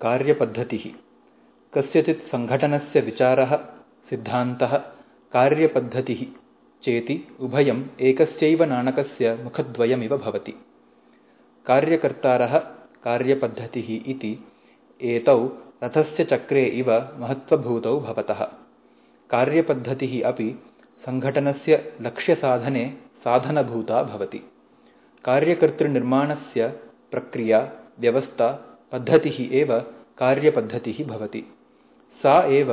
कार्यपद्धतिः। कस्यचित् सङ्घटनस्य विचारः, सिद्धान्तः, कार्यपद्धतिः चेति उभयम् एकस्यैव नाणकस्य मुखद्वयमिव भवति। कार्यकर्तारः एतौ रथस्य चक्रे इव महत्त्वभूतौ भवतः। कार्यपद्धतिः अपि सङ्घटनस्य लक्ष्यसाधने साधनभूता भवति। प्रक्रिया, व्यवस्था पद्धतिः एव कार्यपद्धतिः भवति। सा एव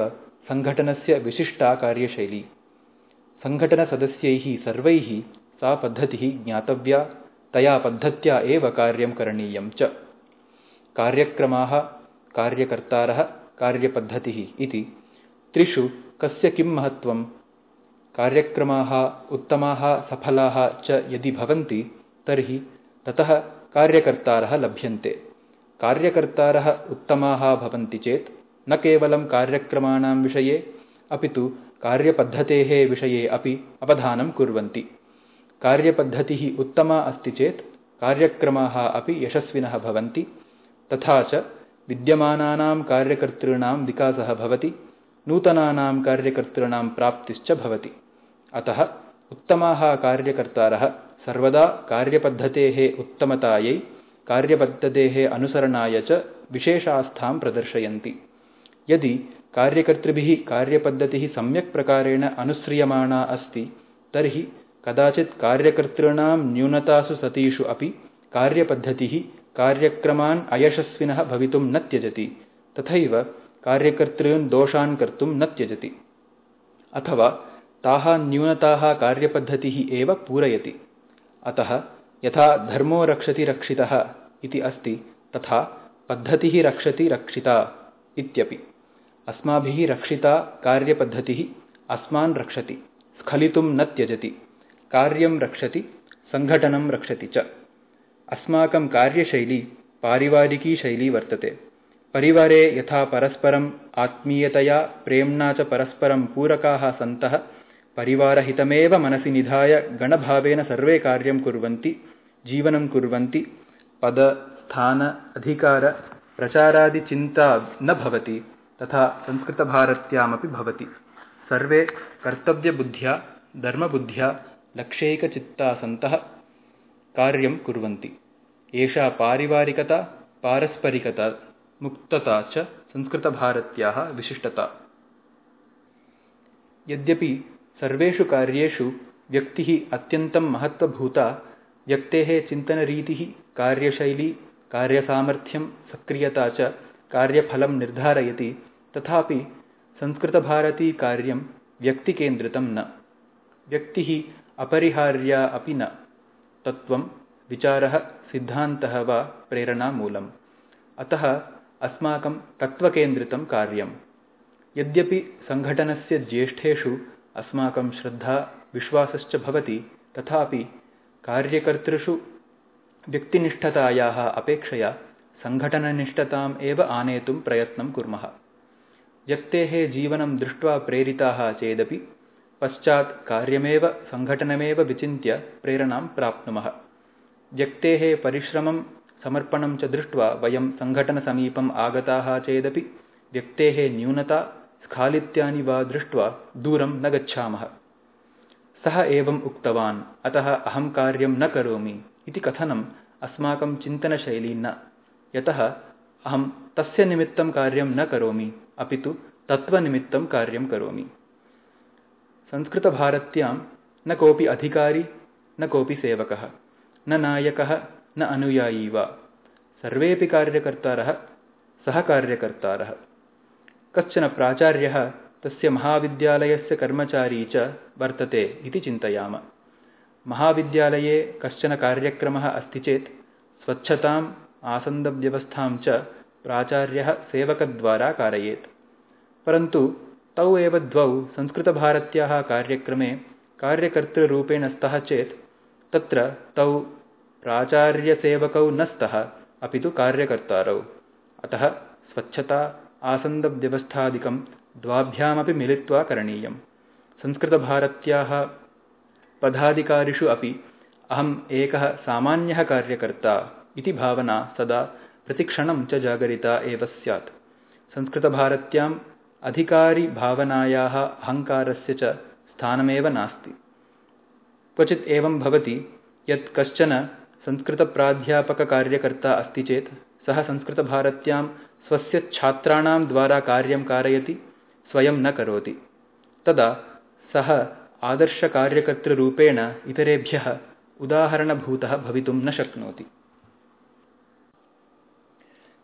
सङ्घटनस्य विशिष्टा कार्यशैली। सङ्घटनसदस्यैः सर्वैः सा पद्धतिः ज्ञातव्या तया पद्धत्या एव कार्यं करणीयं च। कार्यक्रमाः कार्यकर्तारः कार्यपद्धतिः इति। त्रिषु कस्य किं महत्त्वं कार्यक्रमाः उत्तमाः सफलाः च यदि भवन्ति तर्हि ततः कार्यकर्तारः लभ्यन्ते कार्यकर्तारः उत्तमाः भवन्ति चेत् न केवलं कार्यक्रमाणां विषये अपि तु कार्यपद्धतेः विषये अपि अवधानं कुर्वन्ति। कार्यपद्धतिः उत्तमा अस्ति चेत् कार्यक्रमाः अपि यशस्विनः भवन्ति। तथा च विद्यमानानां कार्यकर्तॄणां विकासः भवति नूतनानां कार्यकर्तॄणां प्राप्तिश्च भवति। अतः उत्तमाः कार्यकर्तारः सर्वदा कार्यपद्धतेः उत्तमतायै कार्यपद्धतेः अनुसरणाय च विशेषास्थां प्रदर्शयन्ति। यदि कार्यकर्तृभिः कार्यपद्धतिः सम्यक् प्रकारेण अनुस्रियमाणा अस्ति तर्हि कदाचित् कार्यकर्तॄणां न्यूनतासु सतीषु अपि कार्यपद्धतिः कार्यक्रमान् अयशस्विनः भवितुं न त्यजति तथैव कार्यकर्तॄन् दोषान् कर्तुं न त्यजति अथवा ताः न्यूनताः कार्यपद्धतिः एव पूरयति। अतः यथा धर्मो रक्षति रक्षितः इति अस्ति तथा पद्धतिः रक्षति रक्षिता इत्यपि। अस्माभिः रक्षिता कार्यपद्धतिः अस्मान् रक्षति स्खलितुं न त्यजति। कार्यं रक्षति सङ्घटनं रक्षति च। अस्माकं कार्यशैली पारिवारिकी शैली वर्तते। परिवारे यथा परस्परम् आत्मीयतया प्रेम्णा च परस्परं पूरकाः सन्तः परिवारहितमेव मनसि निधाय गणभावेन सर्वे कार्यं कुर्वन्ति जीवनं कुर्वन्ति पद स्थान अधिकार प्रचारादिचिन्ता न भवति तथा संस्कृतभारत्यामपि भवति। सर्वे कर्तव्यबुद्ध्या धर्मबुद्ध्या लक्ष्यैकचित्ता सन्तः कार्यं कुर्वन्ति। एषा पारिवारिकता पारस्परिकता मुक्तता च संस्कृतभारत्याः विशिष्टता। यद्यपि सर्वेषु कार्येषु व्यक्तिः अत्यन्तं महत्त्वभूता व्यक्तेः चिन्तनरीतिः, कार्यशैली, कार्यसामर्थ्यं, सक्रियता च कार्यफलं निर्धारयति, तथापि संस्कृतभारतीकार्यं व्यक्तिकेन्द्रितं न। व्यक्तिः अपरिहार्या अपि न। तत्त्वं, विचारः, सिद्धान्तः वा प्रेरणामूलम्। अतः अस्माकं कार्यं यद्यपि सङ्घटनस्य ज्येष्ठेषु अस्माकं श्रद्धा, विश्वासश्च भवति, तथापि कार्यकर्तृषु व्यक्तिनिष्ठतायाः अपेक्षया सङ्घटननिष्ठताम् एव आनेतुं प्रयत्नं कुर्मः। व्यक्तेः जीवनं दृष्ट्वा प्रेरिताः चेदपि पश्चात् कार्यमेव सङ्घटनमेव विचिन्त्य प्रेरणां प्राप्नुमः। व्यक्तेः परिश्रमं समर्पणं च दृष्ट्वा वयं सङ्घटनसमीपम् आगताः चेदपि व्यक्तेः न्यूनता स्खालित्यानि वा दृष्ट्वा दूरं न गच्छामः सः एवम् उक्तवान्, अतः अहं कार्यं न करोमि इति कथनम् अस्माकं चिन्तनशैली न। यतः अहं तस्य निमित्तं कार्यं न करोमि, अपि तु तत्त्वनिमित्तं कार्यं करोमि। संस्कृतभारत्यां न कोऽपि अधिकारी, न कोऽपि सेवकः, न नायकः, न अनुयायी वा। सर्वेऽपि कार्यकर्तारः सहकार्यकर्तारः कश्चन प्राचार्यः तस्य महाविद्यालयस्य कर्मचारी च वर्तते इति चिन्तयाम। महाविद्यालये कश्चन कार्यक्रमः अस्ति चेत् स्वच्छताम् आसन्दव्यवस्थां च प्राचार्यः सेवकद्वारा कारयेत्। परन्तु तौ एव द्वौ संस्कृतभारत्याः कार्यक्रमे कार्यकर्तृरूपेण स्तः चेत् तत्र तौ प्राचार्यसेवकौ न स्तः अपि तु कार्यकर्तारौ। अतः स्वच्छता आसन्दव्यवस्थादिकं द्वाभ्यामपि मिलित्वा करणीयं संस्कृतभारत्याः पदाधिकारिषु अपि अहम् एकः सामान्यः कार्यकर्ता इति भावना सदा प्रतिक्षणं च जागरिता एव स्यात्। संस्कृतभारत्याम् अधिकारिभावनायाः अहङ्कारस्य च स्थानमेव नास्ति। क्वचित् एवं भवति यत् कश्चन संस्कृतप्राध्यापककार्यकर्ता अस्ति चेत् सः संस्कृतभारत्यां स्वस्य छात्राणां द्वारा कार्यं कारयति स्वयं न करोति। तदा सः आदर्शकार्यकर्तृरूपेण इतरेभ्यः उदाहरणभूतः भवितुं न शक्नोति।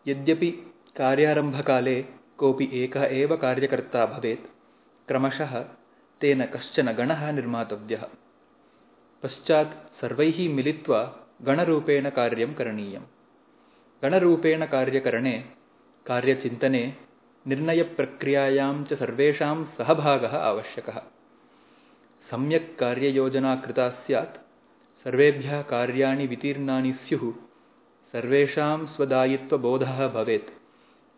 यद्यपि कार्यारम्भकाले कोऽपि एकः एव कार्यकर्ता भवेत् क्रमशः तेन कश्चन गणः निर्मातव्यः। पश्चात् सर्वैः मिलित्वा गणरूपेण कार्यं करणीयम्। गणरूपेण कार्यकरणे कार्यचिन्तने निर्णयप्रक्रियायां च सर्वेषां सहभागः आवश्यकः। सम्यक् कार्ययोजना कृता स्यात् सर्वेभ्यः कार्याणि वितीर्णानि स्युः सर्वेषां स्वदायित्वबोधः भवेत्।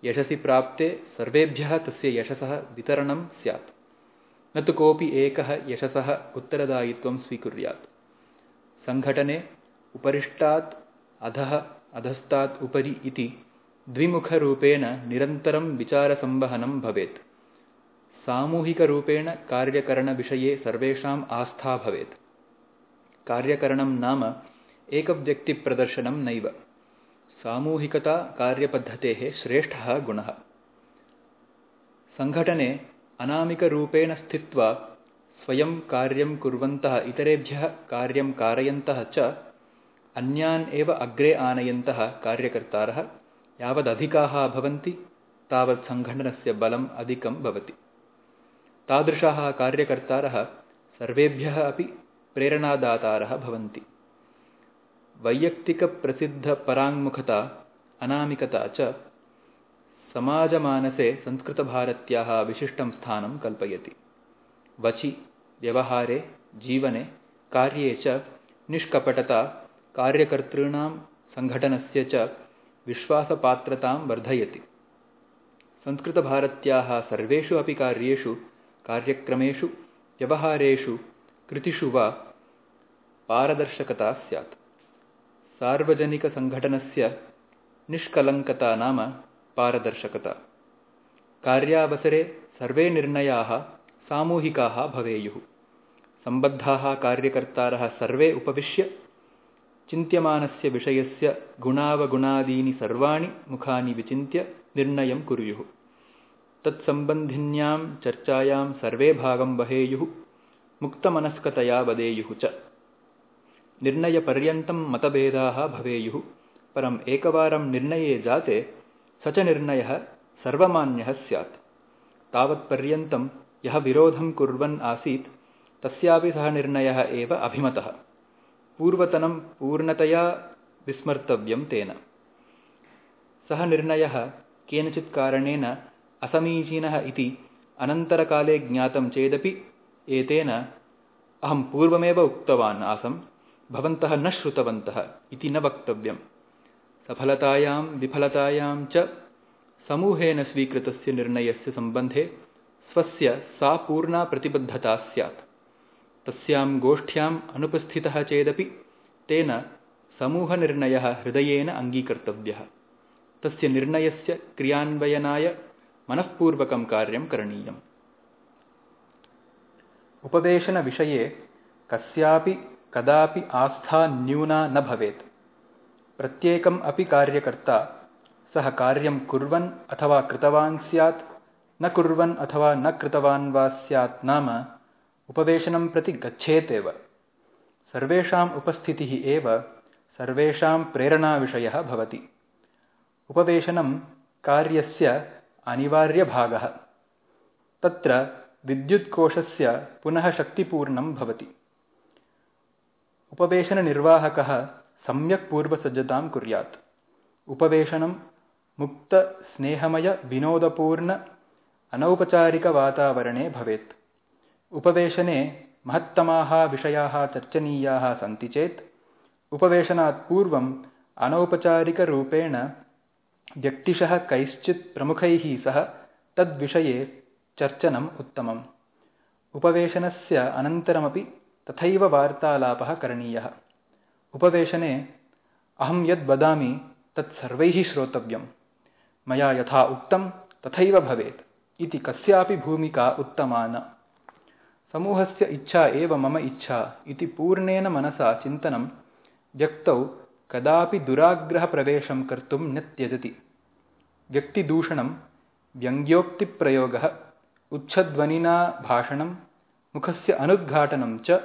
यशसि प्राप्ते सर्वेभ्यः तस्य यशसः वितरणं स्यात्। न तु कोऽपि एकः यशसः उत्तरदायित्वं स्वीकुर्यात्। सङ्घटने उपरिष्टात् अधः अधस्तात् उपरि इति द्विमुखरूपेण निरन्तरं विचारसंवहनं भवेत्। सामूहिकरूपेण कार्यकरणविषये सर्वेषाम् आस्था भवेत्। कार्यकरणं नाम एकव्यक्तिप्रदर्शनं नैव। सामूहिकता कार्यपद्धतेः श्रेष्ठः गुणः। सङ्घटने अनामिकरूपेण स्थित्वा स्वयं कार्यं कुर्वन्तः इतरेभ्यः कार्यं कारयन्तः च अन्यान् एव अग्रे आनयन्तः कार्यकर्तारः यावदधिकाः भवन्ति तावत् सङ्घटनस्य बलम् अधिकं भवति। तादृशाः कार्यकर्तारः सर्वेभ्यः अपि प्रेरणादातारः भवन्ति। वैयक्तिकप्रसिद्धपराङ्मुखता अनामिकता च समाजमानसे संस्कृतभारत्याः विशिष्टं स्थानं कल्पयति। वचि व्यवहारे जीवने कार्ये च निष्कपटता कार्यकर्तॄणां सङ्घटनस्य च विश्वासपात्रतां वर्धयति। संस्कृतभारत्याः सर्वेषु अपि कार्येषु कार्यक्रमेषु व्यवहारेषु कृतिषु वा पारदर्शकता स्यात्। सार्वजनिकसङ्घटनस्य निष्कलङ्कता नाम पारदर्शकता। कार्यावसरे सर्वे निर्णयाः सामूहिकाः भवेयुः। सम्बद्धाः कार्यकर्तारः सर्वे उपविश्य चिन्त्यमानस्य विषयस्य गुणावगुणादीनि सर्वाणि मुखानि विचिन्त्य निर्णयं कुर्युः। तत्सम्बन्धिन्यां चर्चायां सर्वे भागं वहेयुः मुक्तमनस्कतया वदेयुः च। निर्णयपर्यन्तं मतभेदाः भवेयुः परम् एकवारं निर्णये जाते स च निर्णयः सर्वमान्यः स्यात्। तावत्पर्यन्तं यः विरोधं कुर्वन् आसीत् तस्यापि सः निर्णयः एव अभिमतः पूर्वतनं पूर्णतया विस्मर्तव्यं तेन। सः निर्णयः केनचित् कारणेन असमीचीनः इति अनन्तरकाले ज्ञातं चेदपि एतेन अहं पूर्वमेव उक्तवान् आसम् भवन्तः न श्रुतवन्तः इति न वक्तव्यम्। सफलतायां विफलतायां च समूहेन स्वीकृतस्य निर्णयस्य सम्बन्धे स्वस्य सा पूर्णा प्रतिबद्धता स्यात् तस्यां गोष्ठ्याम् अनुपस्थितः चेदपि तेन समूहनिर्णयः हृदयेन अङ्गीकर्तव्यः। तस्य निर्णयस्य क्रियान्वयनाय मनःपूर्वकं कार्यं करणीयम्। उपवेशनविषये कस्यापि कदापि आस्था न्यूना न भवेत्। प्रत्येकम् अपि कार्यकर्ता सः कार्यं कुर्वन् अथवा कृतवान् स्यात् न कुर्वन् अथवा न कृतवान् वा स्यात् नाम उपवेशनं प्रति गच्छेतेव। सर्वेषाम् उपस्थितिः एव सर्वेषां प्रेरणाविषयः भवति। उपवेशनं कार्यस्य अनिवार्यभागः। तत्र विद्युत्कोशस्य पुनः शक्तिपूर्णं भवति। उपवेशननिर्वाहकः सम्यक् पूर्वसज्जतां कुर्यात्। उपवेशनं मुक्तस्नेहमयविनोदपूर्ण अनौपचारिकवातावरणे भवेत् उपवेशने महत्तमाः विषयाः चर्चनीयाः सन्ति चेत् उपवेशनात् पूर्वम् अनौपचारिकरूपेण व्यक्तिशः कैश्चित् प्रमुखैः सह तद्विषये चर्चनम् उत्तमम्। उपवेशनस्य अनन्तरमपि तथैव वार्तालापः करणीयः। उपवेशने अहं यद् वदामि तत्सर्वैः श्रोतव्यम्। मया यथा उक्तं तथैव भवेत्। इति कस्यापि भूमिका उत्तमा न समूहस्य इच्छा एव मम इच्छा इति पूर्णेन मनसा चिन्तनं व्यक्तौ कदापि दुराग्रहप्रवेशं कर्तुं न त्यजति व्यक्तिदूषणं व्यङ्ग्योक्तिप्रयोगः उच्छध्वनिना भाषणं मुखस्य अनुद्घाटनं च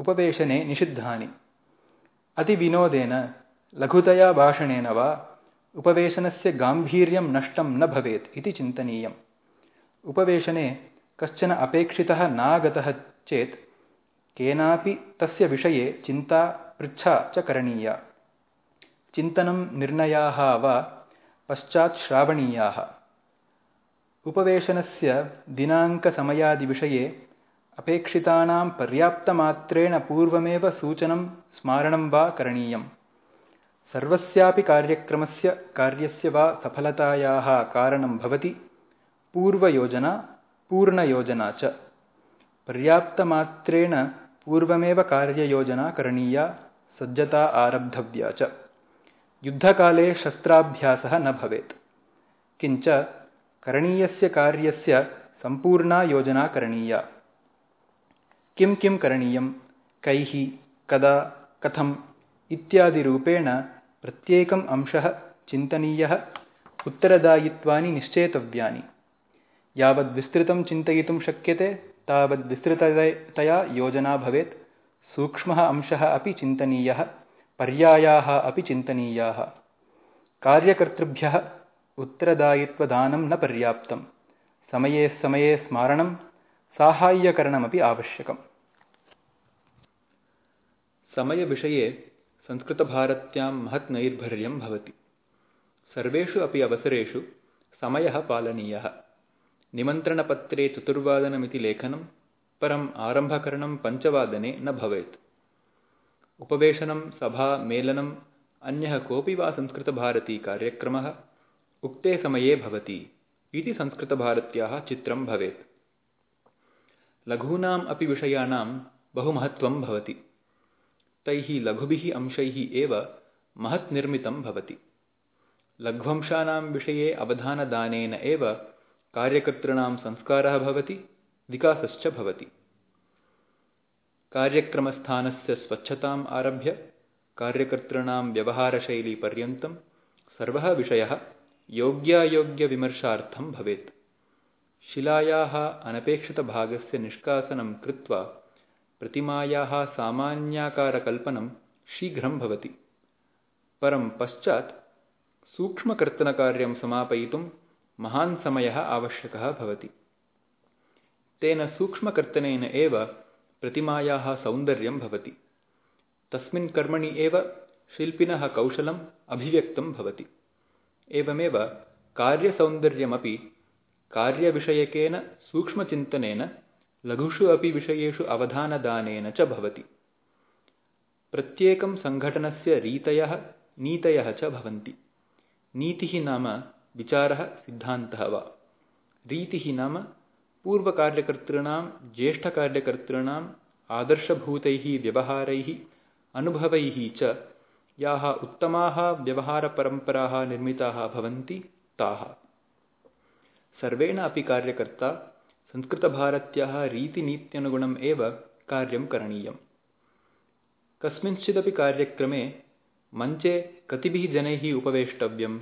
उपवेशने निषिद्धानि। अतिविनोदेन लघुतया भाषणेन वा उपवेशनस्य गाम्भीर्यं नष्टं न भवेत् इति चिन्तनीयम्। उपवेशने कश्चन अपेक्षितः नागतः चेत् केनापि तस्य विषये चिन्ता पृच्छा च करणीया। चिन्तनं निर्णयाः वा पश्चात् श्रावणीयाः। उपवेशनस्य दिनाङ्कसमयादिविषये अपेक्षितानां पर्याप्तमात्रेण पूर्वमेव सूचनं स्मारणं वा करणीयम्। सर्वस्यापि कार्यक्रमस्य कार्यस्य वा सफलतायाः कारणं भवति। पूर्वयोजना पूर्णयोजना च। पर्याप्तमात्रेण पूर्वमेव कार्ययोजना करणीया, सज्जता आरब्धव्या च। युद्धकाले शस्त्राभ्यासः न भवेत्। किञ्च करणीयस्य कार्यस्य सम्पूर्णा योजना करणीया। किं किं करणीयं? कैः, कदा, कथम् इत्यादिरूपेण प्रत्येकम् अंशः चिन्तनीयः, उत्तरदायित्वानि निश्चेतव्यानि। यावद्विस्तृतं चिन्तयितुं शक्यते तावद्विस्तृततया योजना भवेत्। सूक्ष्मः अंशः अपि चिन्तनीयः, पर्यायाः अपि चिन्तनीयाः। कार्यकर्तृभ्यः उत्तरदायित्वदानं न पर्याप्तं। समये समये स्मारणं, साहाय्यकरणमपि आवश्यकम्। समयविषये संस्कृतभारत्यां महत् नैर्भर्यं भवति। सर्वेषु अपि अवसरेषु समयः पालनीयः। निमन्त्रणपत्रे चतुर्वादनमिति लेखनं परम् आरम्भकरणं पञ्चवादने न भवेत्। उपवेशनं सभा मेलनम् अन्यः कोऽपि वा संस्कृतभारतीकार्यक्रमः उक्ते समये भवति इति संस्कृतभारत्याः चित्रं भवेत्। लघूनाम् अपि विषयाणां बहुमहत्त्वं भवति। तैः लघुभिः अंशैः एव महत् निर्मितं भवति। लघ्वंशानां विषये अवधानदानेन एव कार्यकर्तॄणां संस्कारः भवति, विकासश्च आरभ्य कार्यकर्तॄणां व्यवहारशैलीपर्यन्तं सर्वः विषयः योग्यायोग्यविमर्शार्थं भवेत्। शिलायाः अनपेक्षितभागस्य निष्कासनं कृत्वा प्रतिमायाः सामान्याकारकल्पनं शीघ्रं भवति। परं पश्चात् सूक्ष्मकर्तनकार्यं समापयितुं महान् समयः आवश्यकः भवति। तेन सूक्ष्मकर्तनेन एव प्रतिमायाः सौन्दर्यं भवति। तस्मिन् कर्मणि एव शिल्पिनः कौशलम् अभिव्यक्तं भवति। एवमेव कार्यसौन्दर्यमपि कार्यविषयकेन सूक्ष्मचिन्तनेन लघुषु अपि विषयेषु अवधानदानेन च भवति। प्रत्येकं सङ्घटनस्य रीतयः नीतयः च भवन्ति। नीतिः नाम विचारः सिद्धान्तः वा? रीतिः नाम पूर्वकार्यकर्तॄणां ज्येष्ठकार्यकर्तॄणाम् आदर्शभूतैः व्यवहारैः, अनुभवैः च याः उत्तमाः व्यवहारपरम्पराः निर्मिताः भवन्ति ताः। सर्वेण अपि कार्यकर्ता संस्कृतभारत्याः रीतिनीत्यनुगुणम् एव कार्यं करणीयम्। कस्मिंश्चिदपि कार्यक्रमे मञ्चे कतिभिः जनैः उपवेष्टव्यम्।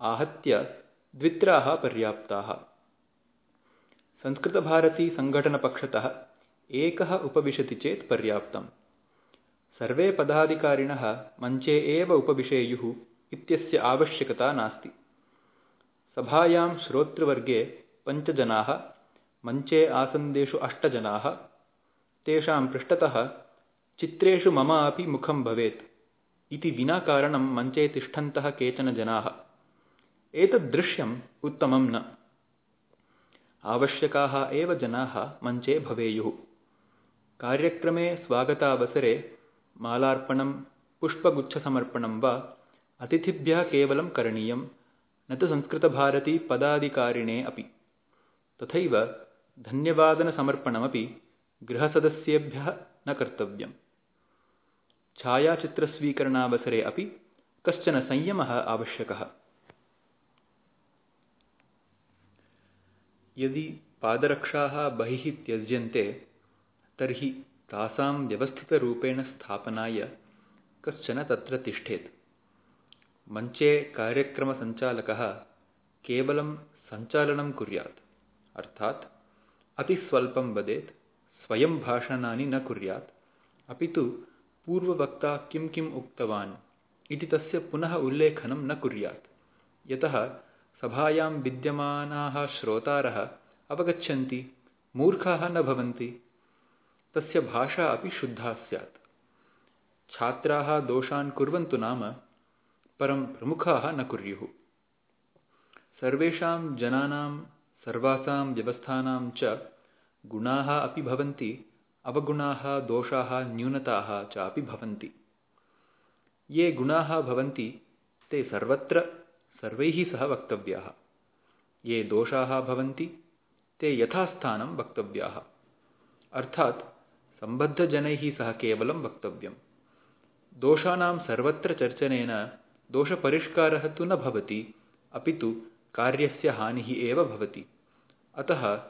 आहत्य द्वित्राः पर्याप्ताः। संस्कृतभारतीसङ्घटनपक्षतः एकः उपविशति चेत् पर्याप्तम्। सर्वे पदाधिकारिणः मञ्चे एव उपविशेयुः इत्यस्य आवश्यकता नास्ति। सभायां श्रोतृवर्गे पञ्चजनाः मञ्चे आसन्देषु अष्टजनाः तेषां पृष्ठतः चित्रेषु मम अपि मुखं भवेत्। इति विना कारणं मञ्चे तिष्ठन्तः केचन जनाः एतद्दृश्यम् उत्तमं न। आवश्यकाः एव जनाः मञ्चे भवेयुः। कार्यक्रमे स्वागतावसरे मालार्पणं पुष्पगुच्छसमर्पणं वा अतिथिभ्यः केवलं करणीयं न तु संस्कृतभारती पदाधिकारिणे अपि। तथैव धन्यवादनसमर्पणमपि गृहसदस्येभ्यः न कर्तव्यम्। छायाचित्रस्वीकरणावसरे अपि कश्चन संयमः आवश्यकः यदि पादरक्षाः बहिः त्यज्यन्ते तर्हि तासां व्यवस्थितरूपेण स्थापनाय कश्चन तत्र तिष्ठेत्। मञ्चे कार्यक्रमसञ्चालकः केवलं सञ्चालनं कुर्यात् अर्थात् अतिस्वल्पं वदेत् स्वयं भाषणानि न कुर्यात्। अपि तु पूर्ववक्ता किं किम् उक्तवान् इति तस्य पुनः उल्लेखनं न कुर्यात्। यतः सभायां विद्यमानाः श्रोतारः अवगच्छन्ति, मूर्खाः न भवन्ति। तस्य भाषा अपि शुद्धा स्यात्। छात्राः दोषान् कुर्वन्तु नाम, परं प्रमुखाः न कुर्युः। सर्वेषां जनानां, सर्वासां व्यवस्थानां च गुणाः अपि भवन्ति, अवगुणाः, दोषाः, न्यूनताः च अपि भवन्ति। ये गुणाः भवन्ति, ते सर्वत्र सर्वैः सह वक्तव्याः। ये दोषाः भवन्ति, ते यथास्थानं वक्तव्याः। अर्थात् सम्बद्धजनैः सह केवलं वक्तव्यम्। दोषाणां सर्वत्र चर्चनेन दोषपरिष्कारः तु न भवति, अपि तु कार्यस्य हानिः एव भवति। अतः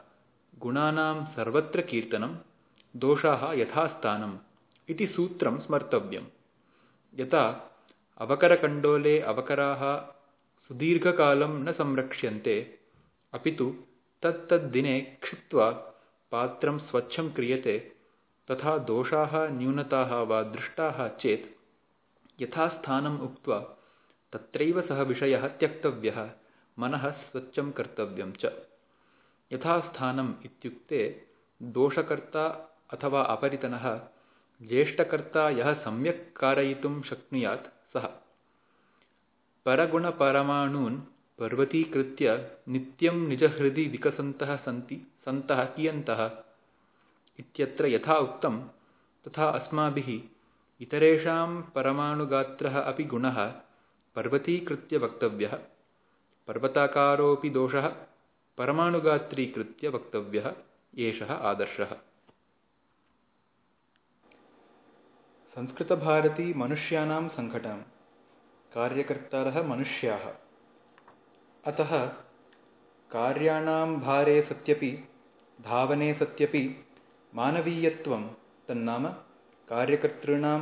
गुणानां सर्वत्र कीर्तनं, दोषाः यथास्थानम् इति सूत्रं स्मर्तव्यम्। यथा अवकरकण्डोले अवकराः सुदीर्घकालं न संरक्ष्यन्ते। अपि तु तत्तद्दिने क्षिप्त्वा पात्रं स्वच्छं क्रियते तथा दोषाः न्यूनताः वा दृष्टाः चेत् यथास्थानम् उक्त्वा तत्रैव सः विषयः त्यक्तव्यः मनः स्वच्छं कर्तव्यं च। यथास्थानम् इत्युक्ते दोषकर्ता अथवा अपरितनः ज्येष्ठकर्ता यः सम्यक् कारयितुं शक्नुयात् सः परगुणपरमाणून् पर्वतीकृत्य नित्यं निजहृदि विकसन्तः सन्ति सन्तः कियन्तः? इत्यत्र यथा उक्तं तथा अस्माभिः इतरेषां परमाणुगात्रः अपि गुणः पर्वतीकृत्य वक्तव्यः। पर्वताकारोऽपि दोषः परमाणुगात्रीकृत्य वक्तव्यः एषः आदर्शः। संस्कृतभारती मनुष्याणां सङ्कटम् कार्यकर्तारः मनुष्याः। अतः कार्याणां भारे सत्यपि धावने सत्यपि मानवीयत्वं तन्नाम कार्यकर्तॄणां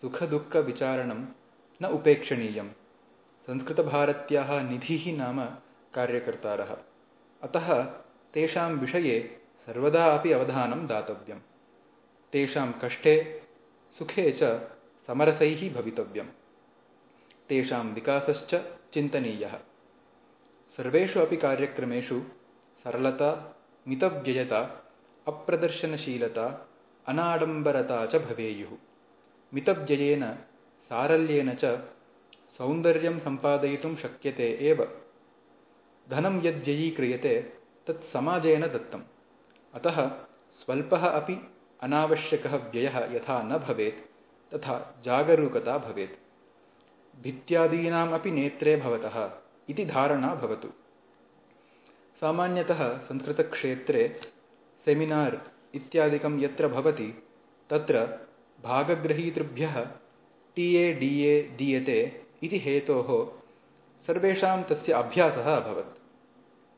सुखदुःखविचारणं न उपेक्षणीयं संस्कृतभारत्याः निधिः नाम कार्यकर्तारः। अतः तेषां विषये सर्वदा अपि अवधानं दातव्यं तेषां कष्टे सुखे च समरसैः भवितव्यम् तेषां विकासश्च चिन्तनीयः। सर्वेषु अपि कार्यक्रमेषु सरलता मितव्ययता अप्रदर्शनशीलता अनाडम्बरता च भवेयुः। मितव्ययेन सारल्येन च सौन्दर्यं सम्पादयितुं शक्यते एव। धनं यद्व्ययीक्रियते तत् समाजेन दत्तम्। अतः स्वल्पः अपि अनावश्यकः व्ययः यथा न भवेत् तथा जागरूकता भवेत् भित्त्यादीनाम् अपि नेत्रे भवतः इति धारणा भवतु। सामान्यतः संस्कृतक्षेत्रे सेमिनार् इत्यादिकं यत्र भवति तत्र भागगृहीतृभ्यः टि ए डि ए दीयते इति हेतोः सर्वेषां तस्य अभ्यासः अभवत्।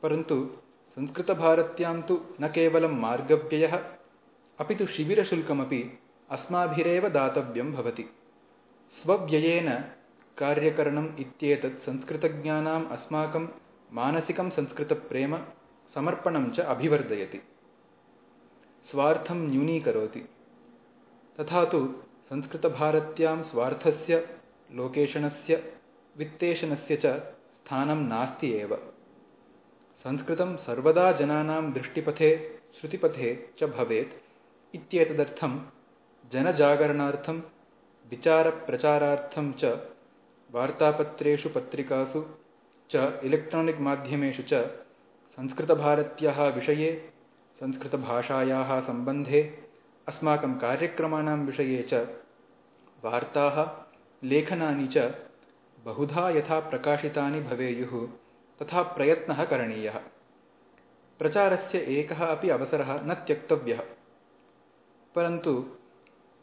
परन्तु संस्कृतभारत्यां तु न केवलं मार्गव्ययः अपि तु शिबिरशुल्कमपि अस्माभिरेव दातव्यं भवति। स्वव्ययेन कार्यकरणम् इत्येतत् संस्कृतज्ञानाम् अस्माकं मानसिकं संस्कृतप्रेम समर्पणं च अभिवर्धयति। स्वार्थं न्यूनीकरोति। तथा तु संस्कृतभारत्यां स्वार्थस्य लोकेशनस्य वित्तेशनस्य च स्थानं नास्ति एव। संस्कृतं सर्वदा जनानां दृष्टिपथे श्रुतिपथे च भवेत् इत्येतदर्थं जनजागरणार्थं विचारप्रचारार्थं च वार्तापत्रेषु पत्रिकासु च इलेक्ट्रानिक् माध्यमेषु च संस्कृतभारत्याः विषये संस्कृतभाषायाः सम्बन्धे अस्माकं कार्यक्रमाणां विषये च वार्ताः लेखनानि च बहुधा यथा प्रकाशितानि भवेयुः तथा प्रयत्नः करणीयः। प्रचारस्य एकः अपि अवसरः न त्यक्तव्यः। परन्तु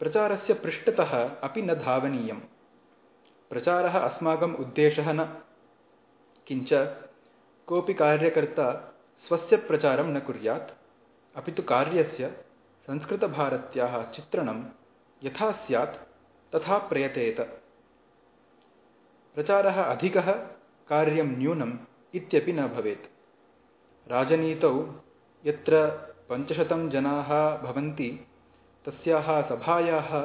प्रचारस्य पृष्ठतः अपि न धावनीयम् प्रचारः अस्माकम् उद्देशः न। किञ्च कोऽपि कार्यकर्ता स्वस्य प्रचारं न कुर्यात् अपि तु कार्यस्य संस्कृतभारत्याः चित्रणं यथा स्यात् तथा प्रयतेत। प्रचारः अधिकः कार्यं न्यूनम् इत्यपि न भवेत्। राजनीतौ यत्र पञ्चशतं जनाः भवन्ति तस्याः सभायाः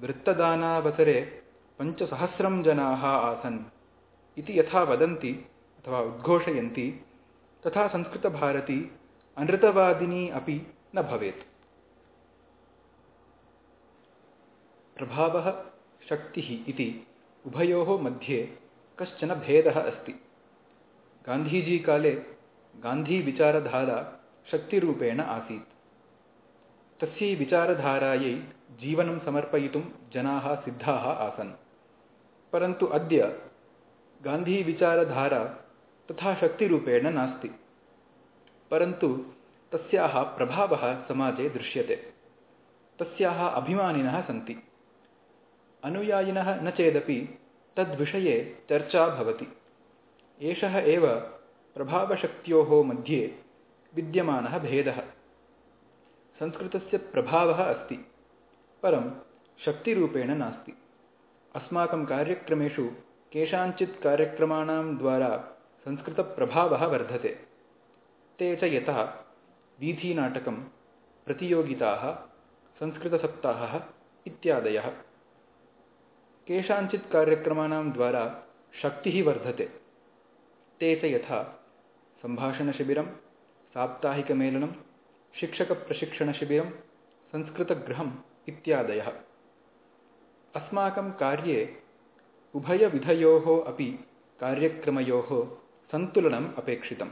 वृत्तदानावसरे पञ्चसहस्रं जनाः आसन्। इति यथा वदन्ति अथवा उद्घोषयन्ति, तथा संस्कृतभारती अनृतवादिनी अपि न भवेत्। प्रभावः शक्तिः इति उभयोः मध्ये कश्चन भेदः अस्ति। गान्धीजीकाले गान्धीविचारधारा शक्तिरूपेण आसीत्। तस्यै विचारधारायै जीवनं समर्पयितुं जनाः सिद्धाः आसन्। परन्तु अद्य गान्धीविचारधारा तथा शक्तिरूपेण नास्ति। परन्तु तस्याः प्रभावः समाजे दृश्यते। तस्याः अभिमानिनः सन्ति। अनुयायिनः न चेदपि तद्विषये चर्चा भवति। एषः एव प्रभावशक्त्योः मध्ये विद्यमानः भेदः। संस्कृतस्य प्रभावः अस्ति, परं शक्तिरूपेण नास्ति। अस्माकं कार्यक्रमेषु केषाञ्चित् कार्यक्रमाणां द्वारा संस्कृतप्रभावः वर्धते। ते च यथा वीथीनाटकं, प्रतियोगिताः, संस्कृतसप्ताहः इत्यादयः। केषाञ्चित् कार्यक्रमाणां द्वारा शक्तिः वर्धते। ते च यथा सम्भाषणशिबिरं, साप्ताहिकमेलनं, शिक्षकप्रशिक्षणशिबिरं, संस्कृतगृहम् इत्यादयः। अस्माकं कार्ये उभयविधयोः अपि कार्यक्रमयोः सन्तुलनम् अपेक्षितम्।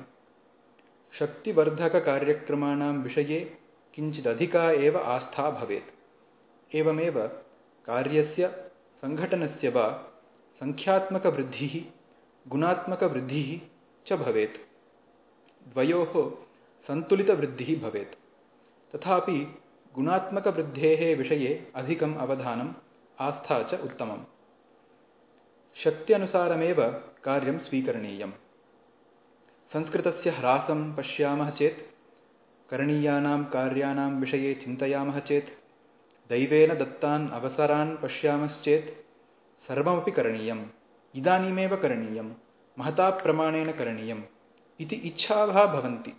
शक्तिवर्धककार्यक्रमाणां विषये किञ्चिदधिका एव आस्था भवेत्। एवमेव कार्यस्य, सङ्घटनस्य वा सङ्ख्यात्मकवृद्धिः, गुणात्मकवृद्धिः च भवेत्। द्वयोः सन्तुलितवृद्धिः भवेत्। तथापि गुणात्मकवृद्धेः विषये अधिकम् अवधानम् आस्था च उत्तमम्। शक्त्यनुसारमेव कार्यं स्वीकरणीयम्। संस्कृतस्य ह्रासं पश्यामः चेत्, करणीयानां कार्याणां विषये चिन्तयामः चेत्, दैवेन दत्तान् अवसरान् पश्यामश्चेत्, सर्वमपि करणीयम्। इदानीमेव करणीयं महता प्रमाणेन करणीयम्। इति इच्छावः भवन्ति।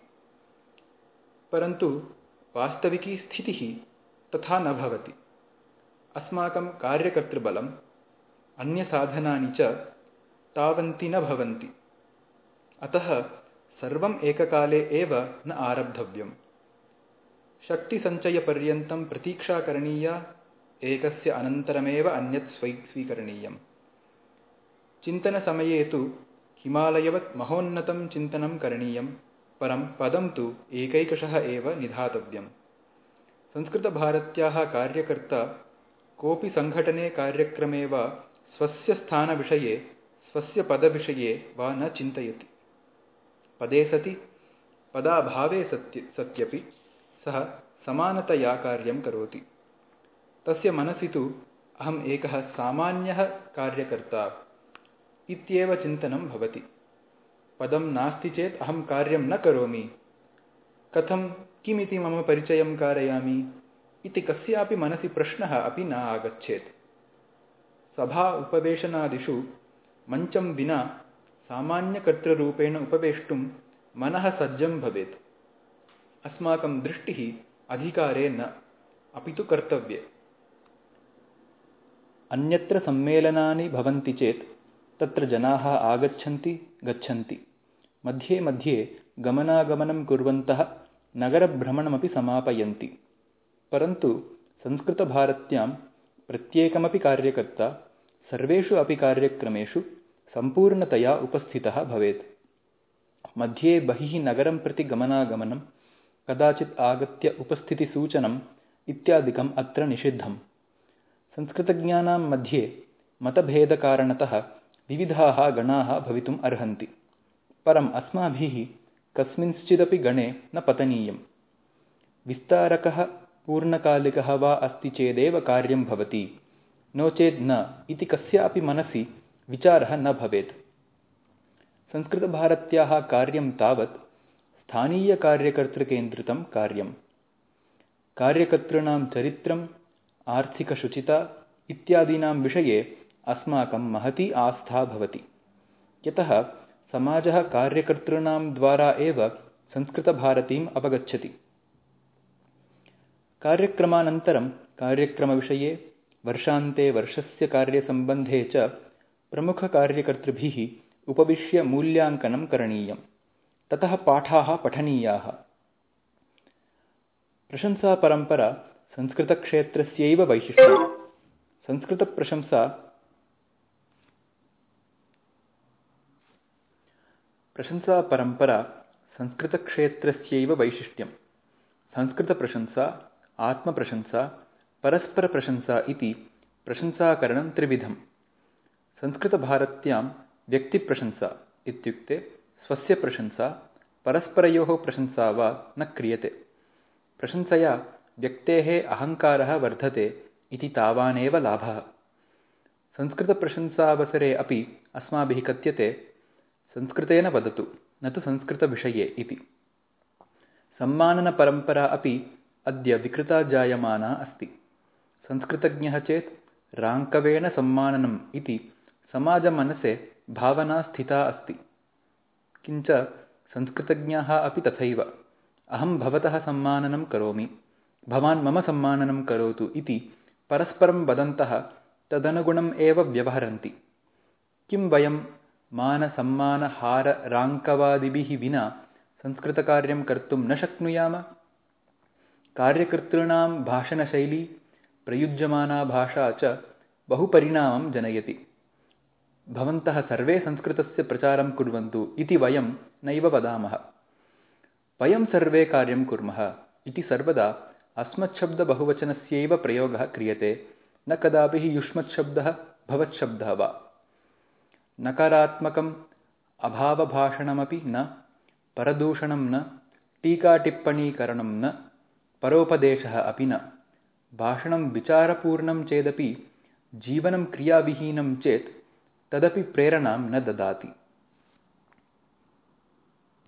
परन्तु वास्तविकी स्थितिः तथा न भवति। अस्माकं कार्यकर्तृबलम् अन्यसाधनानि च तावन्ति न भवन्ति। अतः सर्वम् एककाले एव न आरब्धव्यम्। शक्तिसञ्चयपर्यन्तं प्रतीक्षा करणीया एकस्य अनन्तरमेव अन्यत् स्वै स्वीकरणीयम्। चिन्तनसमये तु हिमालयवत् महोन्नतं चिन्तनं करणीयं परं पदं तु एकैकशः एव निधातव्यम्। संस्कृतभारत्याः कार्यकर्ता कोऽपि सङ्घटने कार्यक्रमे वा स्वस्य स्थानविषये, स्वस्य पदविषये वा न चिन्तयति। पदे सति, पदाभावे सत्य, सत्यपि सः समानतया कार्यं करोति। तस्य मनसि तु अहम् एकः सामान्यः कार्यकर्ता इत्येव चिन्तनं भवति। पदं नास्ति चेत् अहं कार्यं न करोमि। कथं, किमिति मम परिचयं कारयामि? इति कस्यापि मनसि प्रश्नः अपि न आगच्छेत् सभा उपवेशनादिषु मञ्चं विना सामान्यकर्तृरूपेण उपवेष्टुं मनः सज्जं भवेत्। अस्माकं दृष्टिः अधिकारे न अपि तु कर्तव्ये। अन्यत्र सम्मेलनानि भवन्ति चेत् तत्र जनाः आगच्छन्ति गच्छन्ति। मध्ये मध्ये गमनागमनं कुर्वन्तः नगरभ्रमणमपि समापयन्ति परन्तु संस्कृतभारत्यां प्रत्येकमपि कार्यकर्ता सर्वेषु अपि कार्यक्रमेषु सम्पूर्णतया उपस्थितः भवेत्। मध्ये बहिः नगरं प्रति गमनागमनं कदाचित् आगत्य उपस्थितिसूचनम् इत्यादिकम् अत्र निषिद्धम्। संस्कृतज्ञानां मध्ये मतभेदकारणतः विविधाः गणाः भवितुम् अर्हन्ति। परम् अस्माभिः कस्मिंश्चिदपि गणे न पतनीयम्। विस्तारकः पूर्णकालिकः वा अस्ति चेदेव कार्यं भवति। नो चेत् न, इति कस्यापि मनसि विचारः न भवेत्। संस्कृतभारत्याः कार्यं तावत् स्थानीयकार्यकर्तृकेन्द्रितं कार्यम्। कार्यकर्तॄणां चरित्रम्, आर्थिकशुचिता इत्यादीनां विषये अस्माकं महती आस्था भवति। यतः समाजः कार्यकर्तॄणां द्वारा एव संस्कृतभारतीम् अवगच्छति कार्यक्रमानन्तरं कार्यक्रमविषये वर्षान्ते वर्षस्य कार्यसम्बन्धे च प्रमुखकार्यकर्तृभिः उपविश्य मूल्याङ्कनं करणीयम्। ततः पाठाः पठनीयाः। प्रशंसापरम्परा संस्कृतक्षेत्रस्यैव वैशिष्ट्यम्। संस्कृतप्रशंसा प्रशंसापरम्परा संस्कृतक्षेत्रस्यैव वैशिष्ट्यम्। संस्कृतप्रशंसा आत्मप्रशंसा, परस्परप्रशंसा इति प्रशंसाकरणं त्रिविधम्। संस्कृतभारत्यां व्यक्तिप्रशंसा इत्युक्ते स्वस्य प्रशंसा, परस्परयोः प्रशंसा वा न क्रियते। प्रशंसया व्यक्तेः अहङ्कारः वर्धते इति तावानेव लाभः। संस्कृतप्रशंसावसरे अपि अस्माभिः कथ्यते, संस्कृतेन वदतु, न तु संस्कृतविषये इति। सम्माननपरम्परा अपि अद्य विकृता जायमाना अस्ति। संस्कृतज्ञः चेत् राङ्कवेण सम्माननम् इति समाजमनसे भावना स्थिता अस्ति। किञ्च संस्कृतज्ञाः अपि तथैव अहं भवतः सम्माननं करोमि। भवान् मम सम्माननं करोतु इति परस्परं वदन्तः तदनुगुणम् एव व्यवहरन्ति। किं वयं मानसम्मानहारराङ्कवादिभिः विना संस्कृतकार्यं कर्तुं न शक्नुयाम कार्यकर्तॄणां भाषणशैली प्रयुज्यमाना भाषा च बहुपरिणामं जनयति। भवन्तः सर्वे संस्कृतस्य प्रचारं कुर्वन्तु इति वयं नैव वदामः। वयं सर्वे कार्यं कुर्मः इति सर्वदा अस्मत्शब्दबहुवचनस्यैव प्रयोगः क्रियते न कदापि युष्मत्शब्दः भवत्शब्दः वा। नकारात्मकम् अभावभाषणमपि न परदूषणं न टीकाटिप्पणीकरणं न परोपदेशः अपि न। भाषणं विचारपूर्णं चेदपि जीवनं क्रियाविहीनं चेत् तदपि प्रेरणां न ददाति